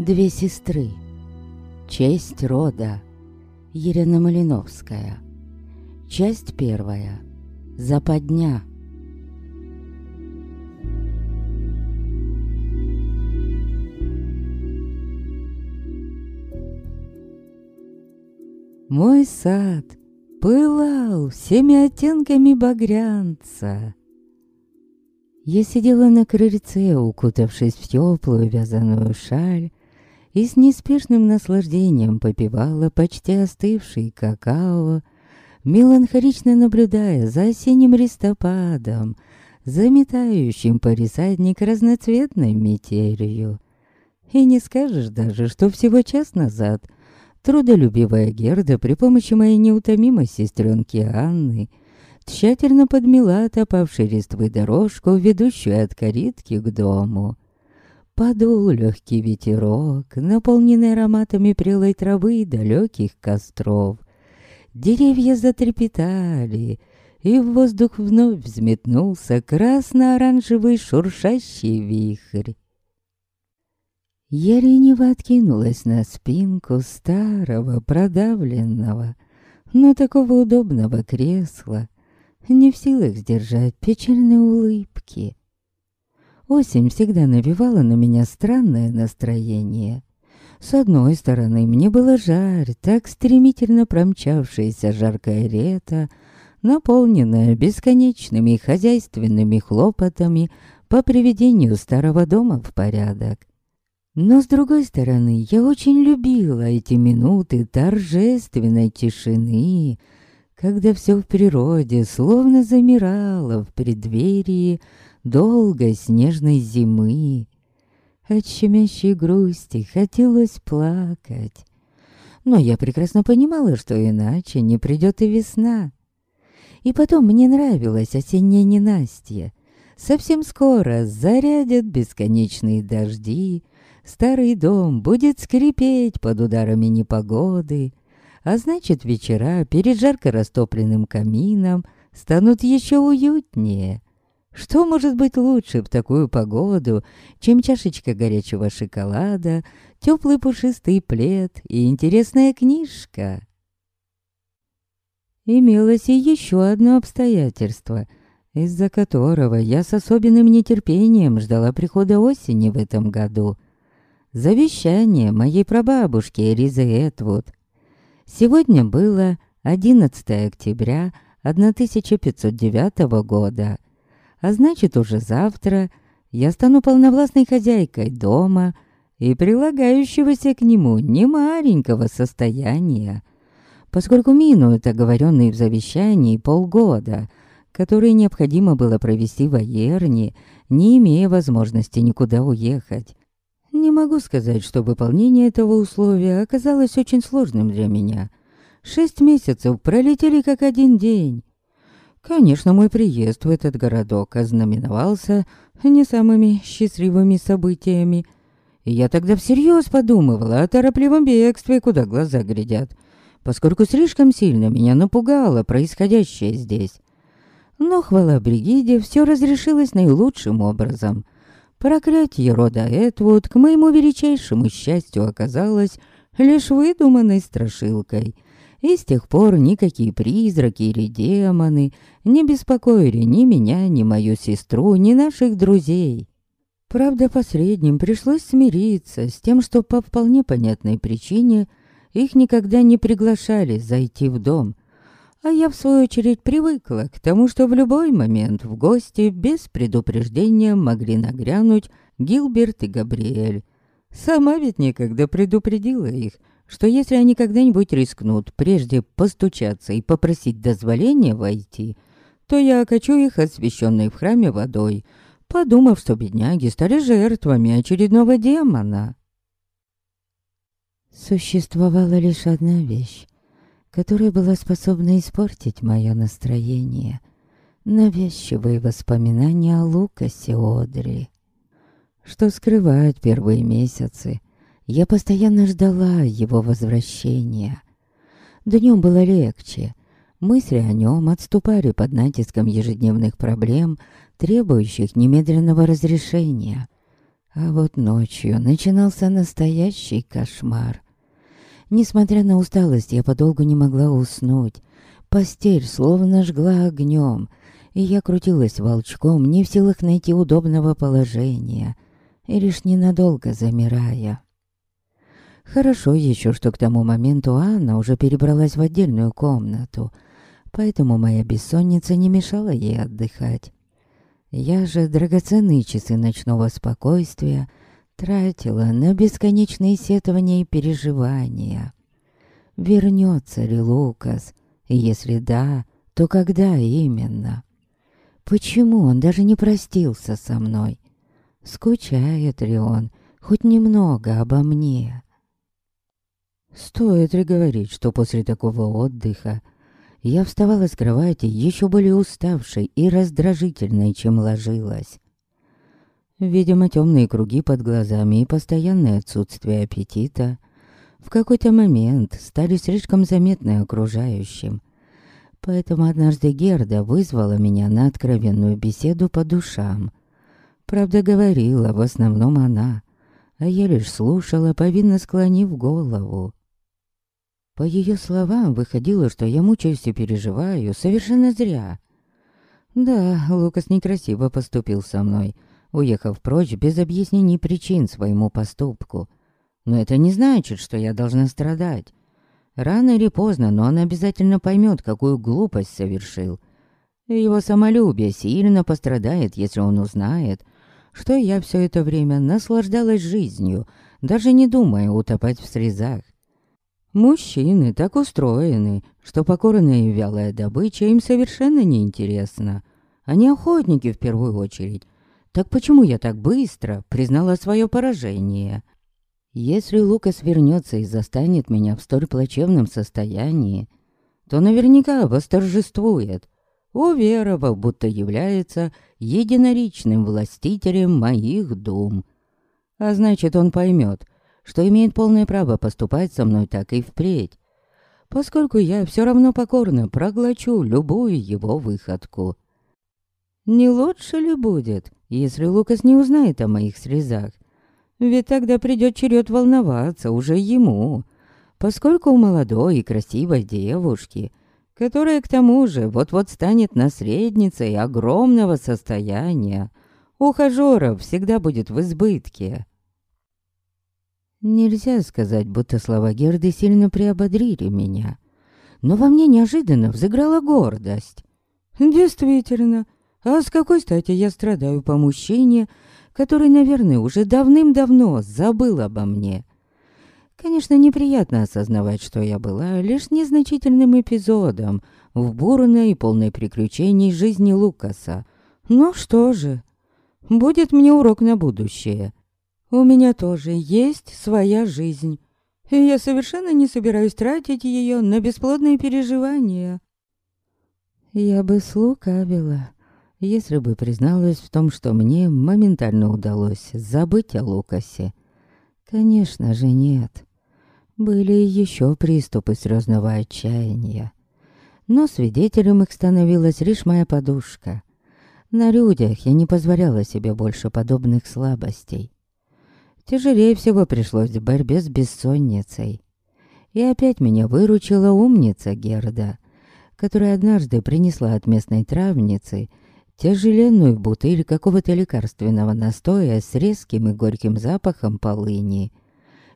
Две сестры. Честь рода. Елена Малиновская. Часть первая. Западня. Мой сад пылал всеми оттенками багрянца. Я сидела на крыльце, укутавшись в теплую вязаную шаль, и с неспешным наслаждением попивала почти остывший какао, меланхолично наблюдая за осенним листопадом, заметающим порисадник разноцветной метелью. И не скажешь даже, что всего час назад трудолюбивая Герда при помощи моей неутомимой сестренки Анны тщательно подмела отопавшей листвы дорожку, ведущую от каритки к дому. Подул легкий ветерок, наполненный ароматами прелой травы и далеких костров. Деревья затрепетали, и в воздух вновь взметнулся красно-оранжевый шуршащий вихрь. Я лениво откинулась на спинку старого, продавленного, но такого удобного кресла, не в силах сдержать печальной улыбки. Осень всегда навевала на меня странное настроение. С одной стороны, мне было жарь, так стремительно промчавшееся жаркое лето, наполненное бесконечными хозяйственными хлопотами по приведению старого дома в порядок. Но с другой стороны, я очень любила эти минуты торжественной тишины, когда все в природе словно замирало в преддверии долгой снежной зимы. От щемящей грусти хотелось плакать. Но я прекрасно понимала, что иначе не придет и весна. И потом мне нравилось осеннее ненастье. Совсем скоро зарядят бесконечные дожди, старый дом будет скрипеть под ударами непогоды, а значит, вечера перед жарко растопленным камином станут еще уютнее. Что может быть лучше в такую погоду, чем чашечка горячего шоколада, теплый пушистый плед и интересная книжка? Имелось и еще одно обстоятельство, из-за которого я с особенным нетерпением ждала прихода осени в этом году. Завещание моей прабабушки Элизы Этвуд. Сегодня было 11 октября 1509 года, а значит уже завтра я стану полновластной хозяйкой дома и прилагающегося к нему немаленького состояния, поскольку минуют оговоренные в завещании полгода, которые необходимо было провести в Аерне, не имея возможности никуда уехать. Не могу сказать, что выполнение этого условия оказалось очень сложным для меня. Шесть месяцев пролетели как один день. Конечно, мой приезд в этот городок ознаменовался не самыми счастливыми событиями. И я тогда всерьез подумывала о торопливом бегстве, куда глаза глядят, поскольку слишком сильно меня напугало происходящее здесь. Но, хвала Бригиде, все разрешилось наилучшим образом — Проклятие рода Этвуд, к моему величайшему счастью, оказалось лишь выдуманной страшилкой. И с тех пор никакие призраки или демоны не беспокоили ни меня, ни мою сестру, ни наших друзей. Правда, последним пришлось смириться с тем, что по вполне понятной причине их никогда не приглашали зайти в дом, а я, в свою очередь, привыкла к тому, что в любой момент в гости без предупреждения могли нагрянуть Гилберт и Габриэль. Сама ведь некогда предупредила их, что если они когда-нибудь рискнут прежде постучаться и попросить дозволения войти, то я окачу их освященной в храме водой, подумав, что бедняги стали жертвами очередного демона. Существовала лишь одна вещь, которая была способна испортить мое настроение. Навязчивые воспоминания о Лукасе Одри. Что скрывать первые месяцы, я постоянно ждала его возвращения. Днем было легче. Мысли о нем отступали под натиском ежедневных проблем, требующих немедленного разрешения. А вот ночью начинался настоящий кошмар. Несмотря на усталость, я подолгу не могла уснуть. Постель словно жгла огнем, и я крутилась волчком, не в силах найти удобного положения, и лишь ненадолго замирая. Хорошо еще, что к тому моменту Анна уже перебралась в отдельную комнату, поэтому моя бессонница не мешала ей отдыхать. Я же драгоценные часы ночного спокойствия тратила на бесконечные сетования и переживания. Вернется ли Лукас? Если да, то когда именно? Почему он даже не простился со мной? Скучает ли он хоть немного обо мне? Стоит ли говорить, что после такого отдыха я вставала с кровати еще более уставшей и раздражительной, чем ложилась. Видимо, темные круги под глазами и постоянное отсутствие аппетита в какой-то момент стали слишком заметны окружающим. Поэтому однажды Герда вызвала меня на откровенную беседу по душам. Правда, говорила в основном она, а я лишь слушала, повинно склонив голову. По ее словам, выходило, что я мучаюсь и переживаю совершенно зря. Да, Лукас некрасиво поступил со мной, уехав прочь без объяснений причин своему поступку. Но это не значит, что я должна страдать. Рано или поздно, но он обязательно поймет, какую глупость совершил. его самолюбие сильно пострадает, если он узнает, что я все это время наслаждалась жизнью, даже не думая утопать в срезах. Мужчины так устроены, что покорная и вялая добыча им совершенно неинтересна. Они охотники в первую очередь. Так почему я так быстро признала свое поражение? Если Лукас вернется и застанет меня в столь плачевном состоянии, то наверняка восторжествует, уверовав, будто является единоричным властителем моих дум. А значит, он поймет, что имеет полное право поступать со мной так и впредь, поскольку я все равно покорно проглочу любую его выходку. Не лучше ли будет, если Лукас не узнает о моих срезах? Ведь тогда придет черед волноваться уже ему, поскольку у молодой и красивой девушки, которая к тому же вот-вот станет наследницей огромного состояния, ухажеров всегда будет в избытке. Нельзя сказать, будто слова Герды сильно приободрили меня. Но во мне неожиданно взыграла гордость. Действительно, а с какой стати я страдаю по мужчине, который, наверное, уже давным-давно забыл обо мне? Конечно, неприятно осознавать, что я была лишь незначительным эпизодом в бурной и полной приключений жизни Лукаса. Ну что же, будет мне урок на будущее — у меня тоже есть своя жизнь, и я совершенно не собираюсь тратить ее на бесплодные переживания. Я бы слукавила, если бы призналась в том, что мне моментально удалось забыть о Лукасе. Конечно же, нет. Были еще приступы слезного отчаяния. Но свидетелем их становилась лишь моя подушка. На людях я не позволяла себе больше подобных слабостей. Тяжелее всего пришлось в борьбе с бессонницей. И опять меня выручила умница Герда, которая однажды принесла от местной травницы тяжеленную бутыль какого-то лекарственного настоя с резким и горьким запахом полыни.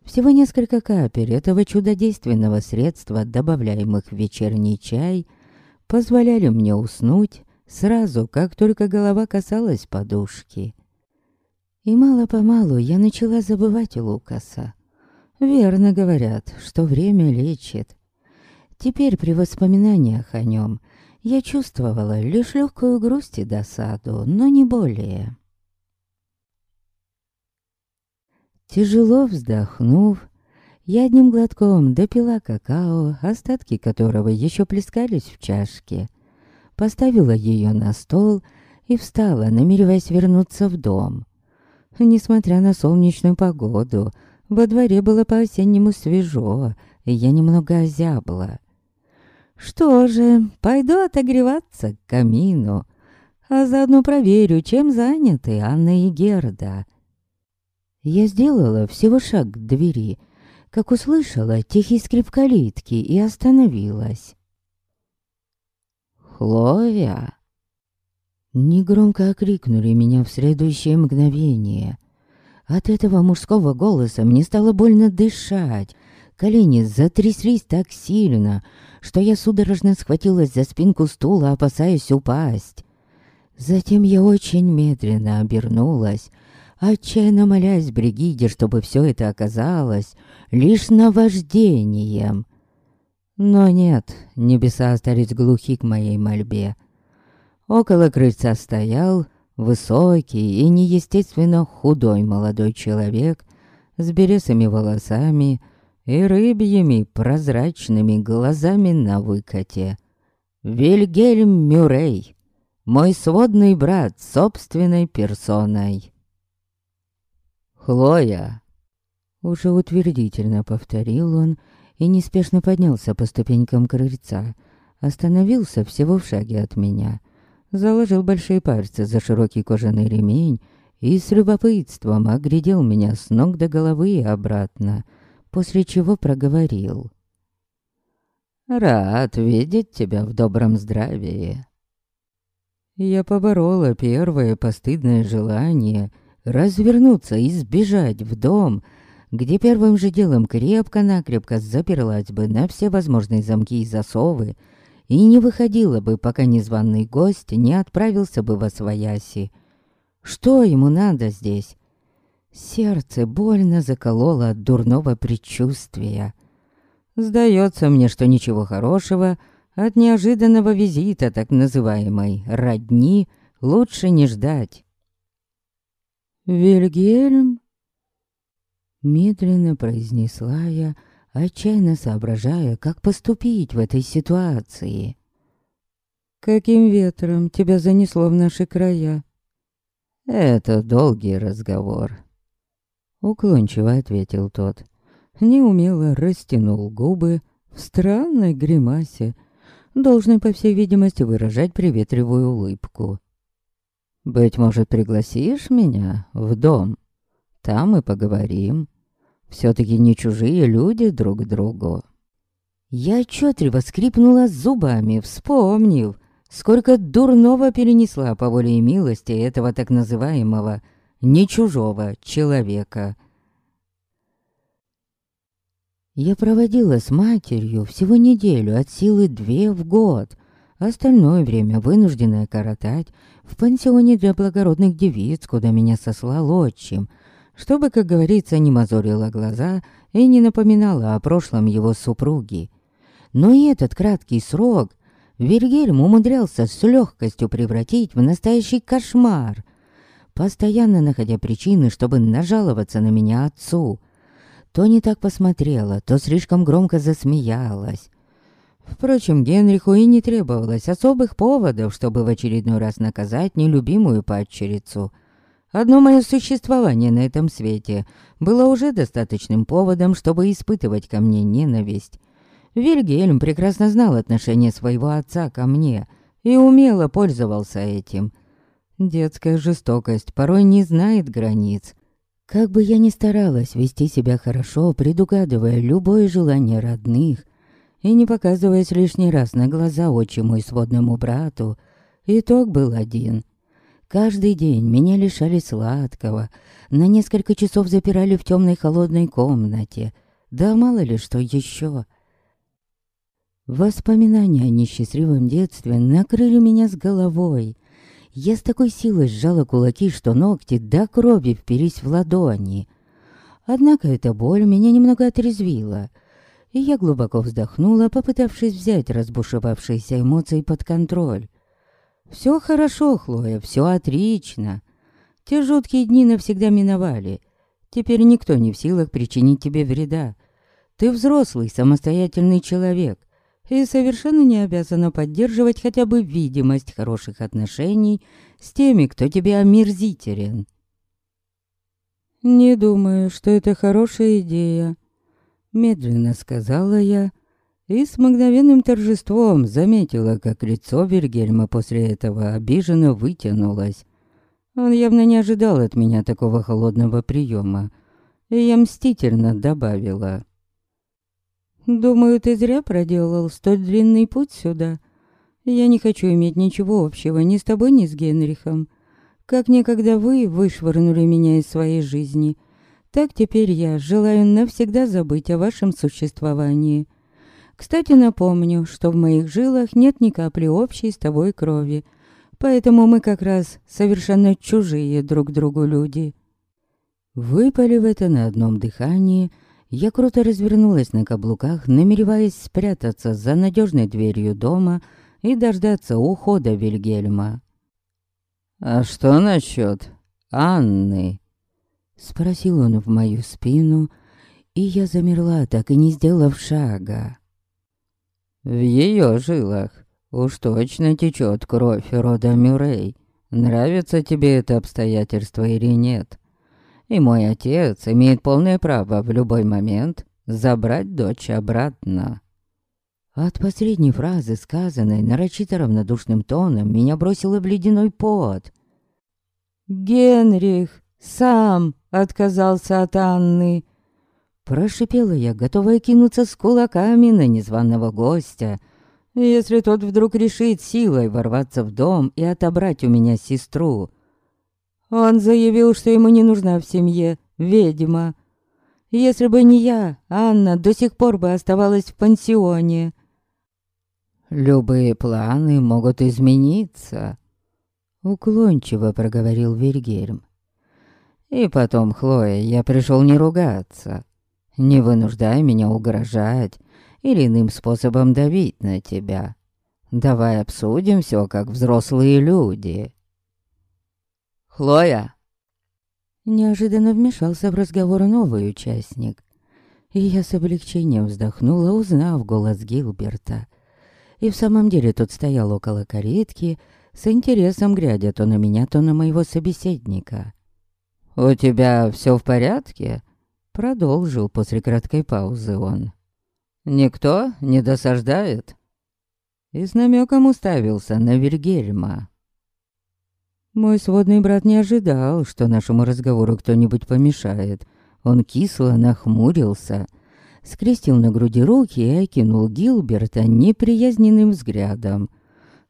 Всего несколько капель этого чудодейственного средства, добавляемых в вечерний чай, позволяли мне уснуть сразу, как только голова касалась подушки. И мало-помалу я начала забывать Лукаса. Верно говорят, что время лечит. Теперь при воспоминаниях о нем я чувствовала лишь легкую грусть и досаду, но не более. Тяжело вздохнув, я одним глотком допила какао, остатки которого еще плескались в чашке. Поставила ее на стол и встала, намереваясь вернуться в дом. Несмотря на солнечную погоду, во дворе было по-осеннему свежо, и я немного озябла. Что же, пойду отогреваться к камину, а заодно проверю, чем заняты Анна и Герда. Я сделала всего шаг к двери, как услышала тихий скрип калитки и остановилась. «Хлоя!» Негромко окрикнули меня в следующее мгновение. От этого мужского голоса мне стало больно дышать. Колени затряслись так сильно, что я судорожно схватилась за спинку стула, опасаясь упасть. Затем я очень медленно обернулась, отчаянно молясь Бригиде, чтобы все это оказалось лишь наваждением. Но нет, небеса остались глухи к моей мольбе. Около крыльца стоял высокий и неестественно худой молодой человек с бересыми волосами и рыбьими прозрачными глазами на выкате. Вильгельм Мюррей, мой сводный брат собственной персоной. «Хлоя!» Уже утвердительно повторил он и неспешно поднялся по ступенькам крыльца. Остановился всего в шаге от меня. Заложил большие пальцы за широкий кожаный ремень и с любопытством оглядел меня с ног до головы и обратно, после чего проговорил. «Рад видеть тебя в добром здравии». Я поборола первое постыдное желание — развернуться и сбежать в дом, где первым же делом крепко-накрепко заперлась бы на все возможные замки и засовы и не выходила бы, пока незваный гость не отправился бы во свояси. Что ему надо здесь? Сердце больно закололо от дурного предчувствия. Сдается мне, что ничего хорошего от неожиданного визита так называемой «родни» лучше не ждать. «Вильгельм?» Медленно произнесла я, отчаянно соображая, как поступить в этой ситуации. «Каким ветром тебя занесло в наши края?» «Это долгий разговор», — уклончиво ответил тот. Неумело растянул губы в странной гримасе, должной, по всей видимости, выражать приветливую улыбку. Быть может, пригласишь меня в дом? Там мы поговорим. Все-таки не чужие люди друг другу. Я отчетливо скрипнула зубами, вспомнив, сколько дурного перенесла по воле и милости этого так называемого не чужого человека. Я проводила с матерью всего неделю от силы две в год, Остальное время вынужденное коротать в пансионе для благородных девиц, куда меня сослал отчим, чтобы, как говорится, не мозорила глаза и не напоминала о прошлом его супруги. Но и этот краткий срок Вильгельм умудрялся с легкостью превратить в настоящий кошмар, постоянно находя причины, чтобы нажаловаться на меня отцу. То не так посмотрела, то слишком громко засмеялась, Впрочем, Генриху и не требовалось особых поводов, чтобы в очередной раз наказать нелюбимую падчерицу. Одно мое существование на этом свете было уже достаточным поводом, чтобы испытывать ко мне ненависть. Вильгельм прекрасно знал отношение своего отца ко мне и умело пользовался этим. Детская жестокость порой не знает границ. Как бы я ни старалась вести себя хорошо, предугадывая любое желание родных, и не показываясь лишний раз на глаза отчиму и сводному брату, итог был один. Каждый день меня лишали сладкого, на несколько часов запирали в темной холодной комнате, да мало ли что еще. Воспоминания о несчастливом детстве накрыли меня с головой. Я с такой силой сжала кулаки, что ногти до крови впились в ладони. Однако эта боль меня немного отрезвила — и я глубоко вздохнула, попытавшись взять разбушевавшиеся эмоции под контроль. «Все хорошо, Хлоя, все отлично. Те жуткие дни навсегда миновали. Теперь никто не в силах причинить тебе вреда. Ты взрослый, самостоятельный человек и совершенно не обязана поддерживать хотя бы видимость хороших отношений с теми, кто тебе омерзителен». «Не думаю, что это хорошая идея», Медленно сказала я и с мгновенным торжеством заметила, как лицо Вильгельма после этого обиженно вытянулось. Он явно не ожидал от меня такого холодного приема, и я мстительно добавила. «Думаю, ты зря проделал столь длинный путь сюда. Я не хочу иметь ничего общего ни с тобой, ни с Генрихом. Как некогда вы вышвырнули меня из своей жизни, так теперь я желаю навсегда забыть о вашем существовании. Кстати, напомню, что в моих жилах нет ни капли общей с тобой крови, поэтому мы как раз совершенно чужие друг другу люди». Выпалив это на одном дыхании, я круто развернулась на каблуках, намереваясь спрятаться за надежной дверью дома и дождаться ухода Вильгельма. «А что насчет Анны?» Спросил он в мою спину, и я замерла, так и не сделав шага. В ее жилах уж точно течет кровь рода Мюррей. Нравится тебе это обстоятельство или нет? И мой отец имеет полное право в любой момент забрать дочь обратно. От последней фразы, сказанной нарочито равнодушным тоном, меня бросило в ледяной пот. «Генрих сам отказался от Анны!» Прошипела я, готовая кинуться с кулаками на незваного гостя. Если тот вдруг решит силой ворваться в дом и отобрать у меня сестру. Он заявил, что ему не нужна в семье ведьма. Если бы не я, Анна до сих пор бы оставалась в пансионе. «Любые планы могут измениться», — уклончиво проговорил Вильгельм. «И потом, Хлоя, я пришел не ругаться. Не вынуждай меня угрожать или иным способом давить на тебя. Давай обсудим все как взрослые люди. Хлоя!» Неожиданно вмешался в разговор новый участник. И я с облегчением вздохнула, узнав голос Гилберта. И в самом деле тот стоял около каретки, с интересом глядя то на меня, то на моего собеседника. «У тебя все в порядке?» Продолжил после краткой паузы он. «Никто не досаждает?» И с намеком уставился на Вильгельма. Мой сводный брат не ожидал, что нашему разговору кто-нибудь помешает. Он кисло нахмурился, скрестил на груди руки и окинул Гилберта неприязненным взглядом.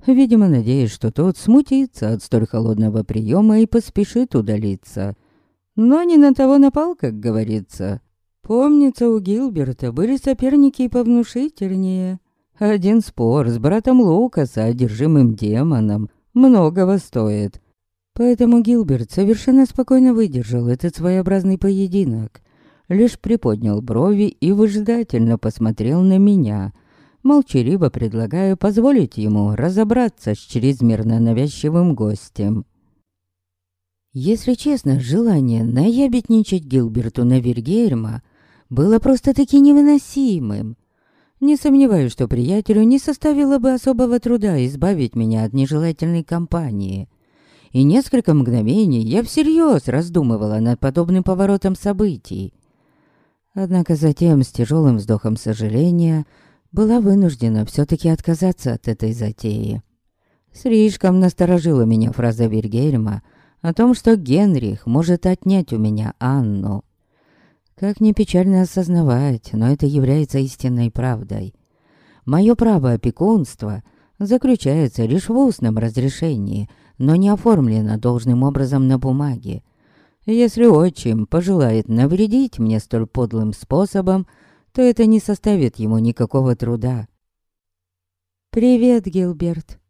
Видимо, надеясь, что тот смутится от столь холодного приема и поспешит удалиться. Но не на того напал, как говорится. Помнится, у Гилберта были соперники и повнушительнее. Один спор с братом Лукаса, одержимым демоном, многого стоит. Поэтому Гилберт совершенно спокойно выдержал этот своеобразный поединок. Лишь приподнял брови и выжидательно посмотрел на меня, молчаливо предлагая позволить ему разобраться с чрезмерно навязчивым гостем. Если честно, желание наябедничать Гилберту на Вильгельма было просто-таки невыносимым. Не сомневаюсь, что приятелю не составило бы особого труда избавить меня от нежелательной компании. И несколько мгновений я всерьез раздумывала над подобным поворотом событий. Однако затем, с тяжелым вздохом сожаления, была вынуждена все-таки отказаться от этой затеи. Слишком насторожила меня фраза Вильгельма — о том, что Генрих может отнять у меня Анну. Как ни печально осознавать, но это является истинной правдой. Мое право опекунства заключается лишь в устном разрешении, но не оформлено должным образом на бумаге. Если отчим пожелает навредить мне столь подлым способом, то это не составит ему никакого труда. «Привет, Гилберт!»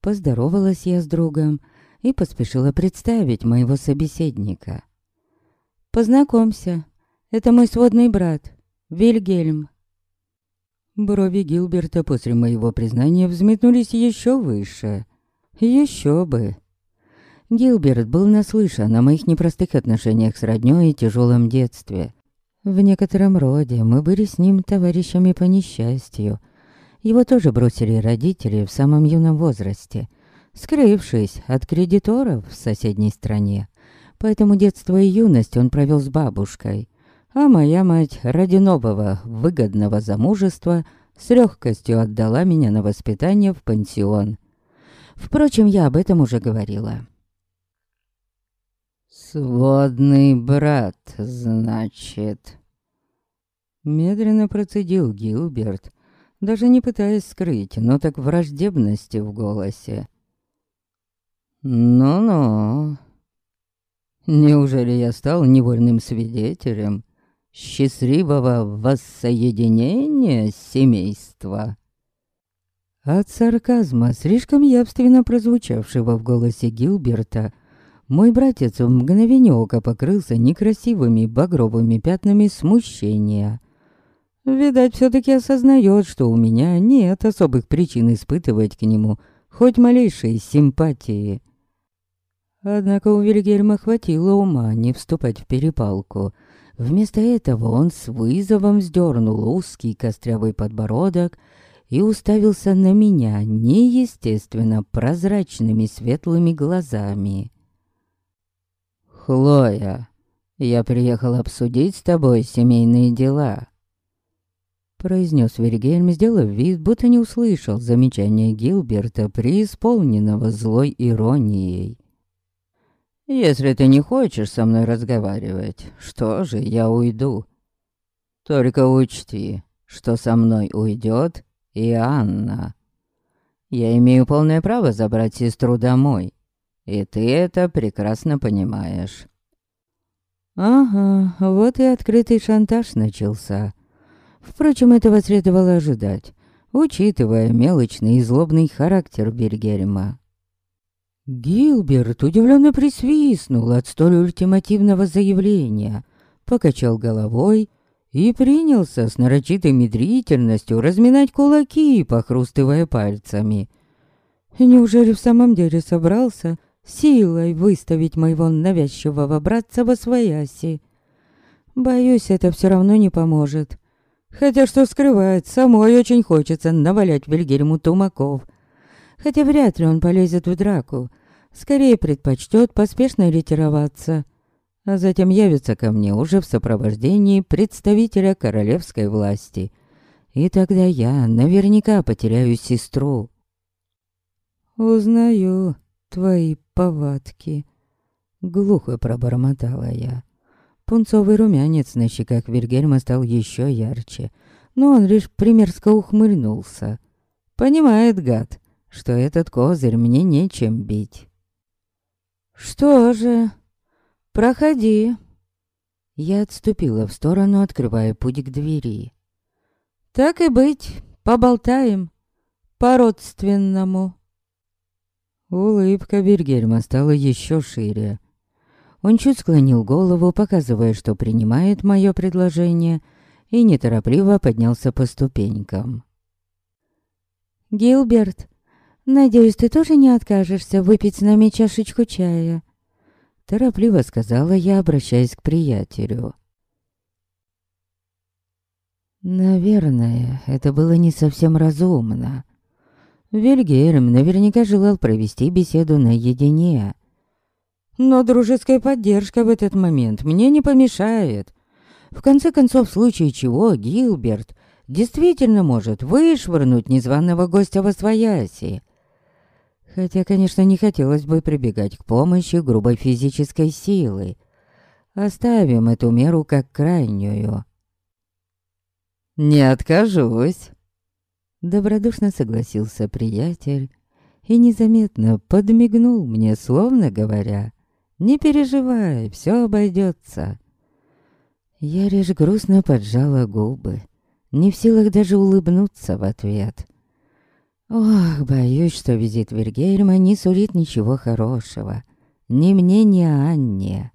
Поздоровалась я с другом, и поспешила представить моего собеседника. «Познакомься, это мой сводный брат, Вильгельм». Брови Гилберта после моего признания взметнулись еще выше. Еще бы. Гилберт был наслышан о моих непростых отношениях с роднёй и тяжелом детстве. В некотором роде мы были с ним товарищами по несчастью. Его тоже бросили родители в самом юном возрасте скрывшись от кредиторов в соседней стране. Поэтому детство и юность он провел с бабушкой. А моя мать ради нового выгодного замужества с легкостью отдала меня на воспитание в пансион. Впрочем, я об этом уже говорила. «Сводный брат, значит...» Медленно процедил Гилберт, даже не пытаясь скрыть, но так враждебности в голосе. «Ну-ну, неужели я стал невольным свидетелем счастливого воссоединения семейства?» От сарказма, слишком явственно прозвучавшего в голосе Гилберта, мой братец в мгновение ока покрылся некрасивыми багровыми пятнами смущения. Видать, все таки осознает, что у меня нет особых причин испытывать к нему хоть малейшей симпатии. Однако у Вильгельма хватило ума не вступать в перепалку. Вместо этого он с вызовом вздернул узкий кострявый подбородок и уставился на меня неестественно прозрачными светлыми глазами. «Хлоя, я приехал обсудить с тобой семейные дела», произнес Вильгельм, сделав вид, будто не услышал замечания Гилберта, преисполненного злой иронией. «Если ты не хочешь со мной разговаривать, что же, я уйду. Только учти, что со мной уйдет и Анна. Я имею полное право забрать сестру домой, и ты это прекрасно понимаешь». Ага, вот и открытый шантаж начался. Впрочем, этого следовало ожидать, учитывая мелочный и злобный характер Бергерема. Гилберт удивленно присвистнул от столь ультимативного заявления, покачал головой и принялся с нарочитой медрительностью разминать кулаки, похрустывая пальцами. Неужели в самом деле собрался силой выставить моего навязчивого братца во свояси? Боюсь, это все равно не поможет. Хотя что скрывать, самой очень хочется навалять Вильгельму тумаков. Хотя вряд ли он полезет в драку. Скорее предпочтет поспешно ретироваться а затем явится ко мне уже в сопровождении представителя королевской власти. И тогда я наверняка потеряю сестру. «Узнаю твои повадки», — глухо пробормотала я. Пунцовый румянец на щеках Вильгельма стал еще ярче, но он лишь примерзко ухмыльнулся. Понимает, гад, что этот козырь мне нечем бить. «Что же?» «Проходи». Я отступила в сторону, открывая путь к двери. «Так и быть, поболтаем. По-родственному». Улыбка Бергельма стала еще шире. Он чуть склонил голову, показывая, что принимает мое предложение, и неторопливо поднялся по ступенькам. «Гилберт, надеюсь, ты тоже не откажешься выпить с нами чашечку чая?» Торопливо сказала я, обращаясь к приятелю. Наверное, это было не совсем разумно. Вильгельм наверняка желал провести беседу наедине. Но дружеская поддержка в этот момент мне не помешает. В конце концов, в случае чего, Гилберт действительно может вышвырнуть незваного гостя во свояси. Хотя, конечно, не хотелось бы прибегать к помощи грубой физической силы. Оставим эту меру как крайнюю. «Не откажусь», — добродушно согласился приятель и незаметно подмигнул мне, словно говоря, «Не переживай, все обойдется». Я лишь грустно поджала губы, не в силах даже улыбнуться в ответ — Ох, боюсь, что визит Вильгельма не сулит ничего хорошего. Ни мне, ни Анне.